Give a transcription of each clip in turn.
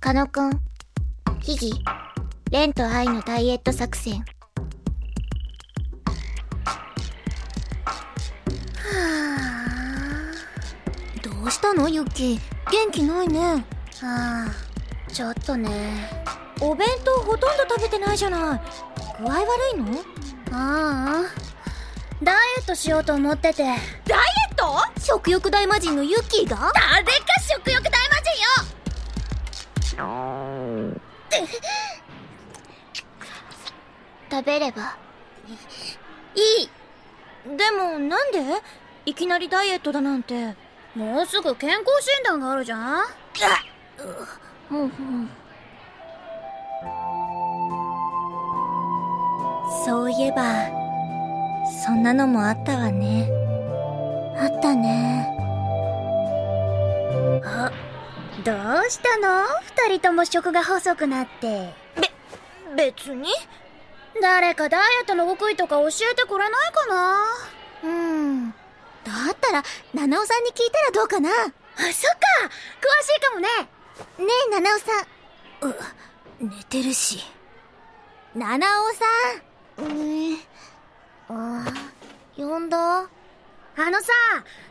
カノくん、ヒギ、レンとアイのダイエット作戦。どうしたのユキ元気ないね。ああ、ちょっとね。お弁当ほとんど食べてないじゃない。具合悪いの？ああ、ダイエットしようと思ってて。ダイエット？食欲大魔人のユッキーが？誰か食欲大食べれば？いい。でもなんで？いきなりダイエットだなんて。もうすぐ健康診断があるじゃんうんうん？そういえばそんなのもあったわね。あったね。あどうしたの？二人とも食が細くなって。別に？誰かダイエットの極意とか教えてくれないかな？うん。だったら七尾さんに聞いたらどうかな？あそっか。詳しいかもね。ねえ七尾さん。う寝てるし。七尾さん。え。ああ、呼んだ？あのさ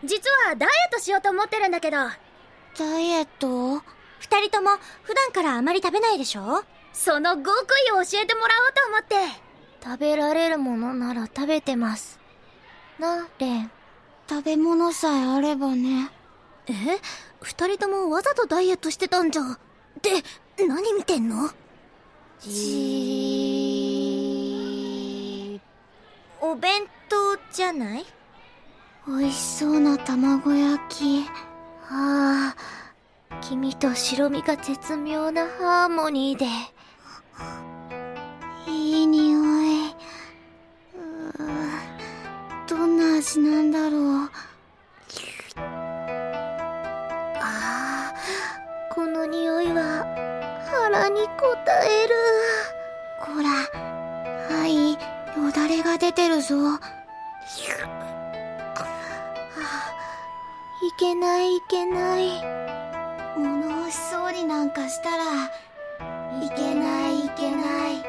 実はダイエットしようと思ってるんだけどダイエット？二人とも普段からあまり食べないでしょ？その極意を教えてもらおうと思って食べられるものなら食べてます。な、レン。食べ物さえあればね。え？二人ともわざとダイエットしてたんじゃで何見てんの？じお弁当じゃない？美味しそうな卵焼き。ああ、黄身と白身が絶妙なハーモニーで。いい匂い。どんな味なんだろう。ああ、この匂いは腹に応える。こら、はい、よだれが出てるぞ。いけないいけない。物欲しそうになんかしたら、いけないいけない。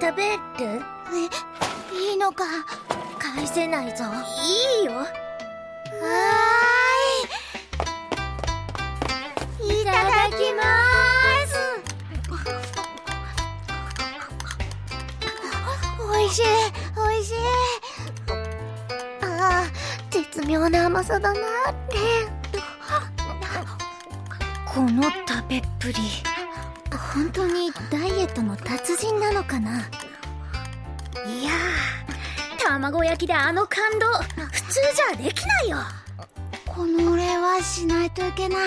食べる？え、いいのか返せないぞ。いいよはーい。いただきまーす。おいしい、おいしい。絶妙な甘さだな、レン。この食べっぷり本当にダイエットの達人なのかな？いやー卵焼きであの感動普通じゃできないよこのお礼はしないといけない。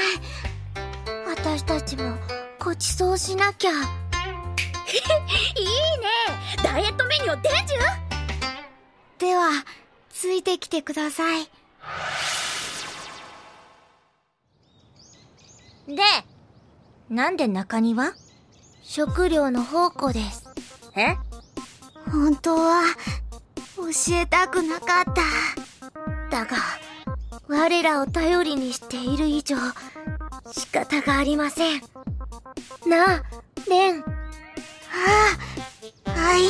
私たちもごちそうしなきゃ。いいねダイエットメニュー伝授では、ついてきてください。でなんで中庭？食料の宝庫です。え？本当は、教えたくなかった。だが、我らを頼りにしている以上、仕方がありません。なあ、レン。ああ、はい。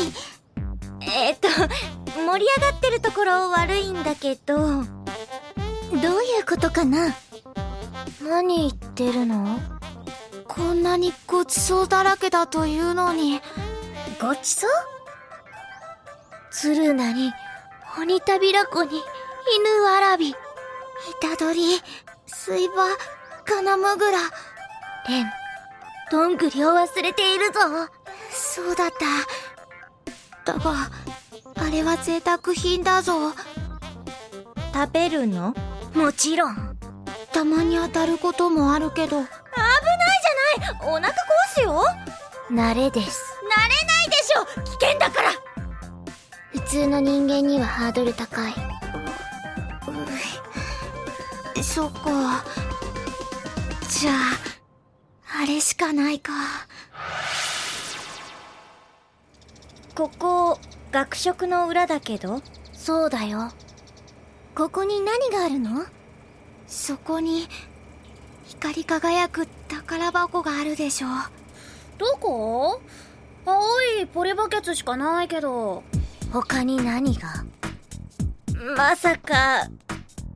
えっと盛り上がってるところ悪いんだけどどういうことかな？何言ってるの？こんなにごちそうだらけだというのに、ごちそう？鶴なに、鬼たびらこに、犬わらび、虎取、水馬、カナムグラ、レン、どんぐりを忘れているぞ。そうだった。だが、あれは贅沢品だぞ。食べるの？もちろん。たまに当たることもあるけど、お腹壊すよ慣れです。慣れないでしょ危険だから普通の人間にはハードル高い。うそっか。じゃあ、あれしかないか。ここ学食の裏だけど？そうだよ。ここに何があるの？そこに、光り輝く宝箱があるでしょどこ？青いポリバケツしかないけど。他に何が？まさか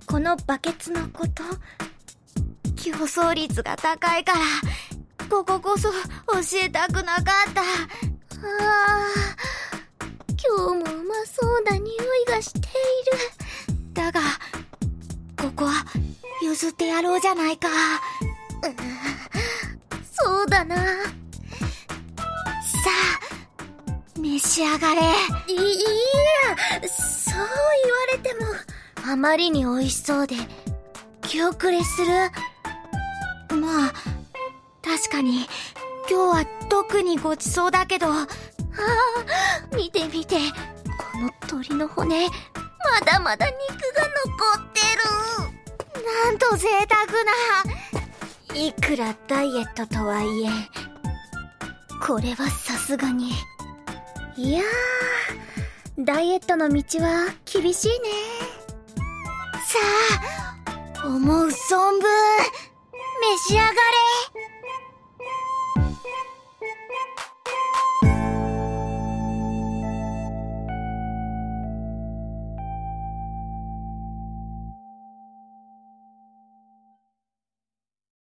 このバケツのこと？競争率が高いから。こここそ教えたくなかった。ああ今日もうまそうな匂いがしている。だがここは譲ってやろうじゃないか。そうだな。さあ召し上がれ。いいやそう言われてもあまりに美味しそうで気遅れする。まあ確かに今日は特にごちそうだけどああ見て見て。この鳥の骨まだまだ肉が残ってる。なんと贅沢な。いくらダイエットとはいえこれはさすがに。いやダイエットの道は厳しいね。さあ思う存分召し上がれ。